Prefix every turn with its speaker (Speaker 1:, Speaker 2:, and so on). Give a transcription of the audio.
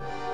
Speaker 1: Bye.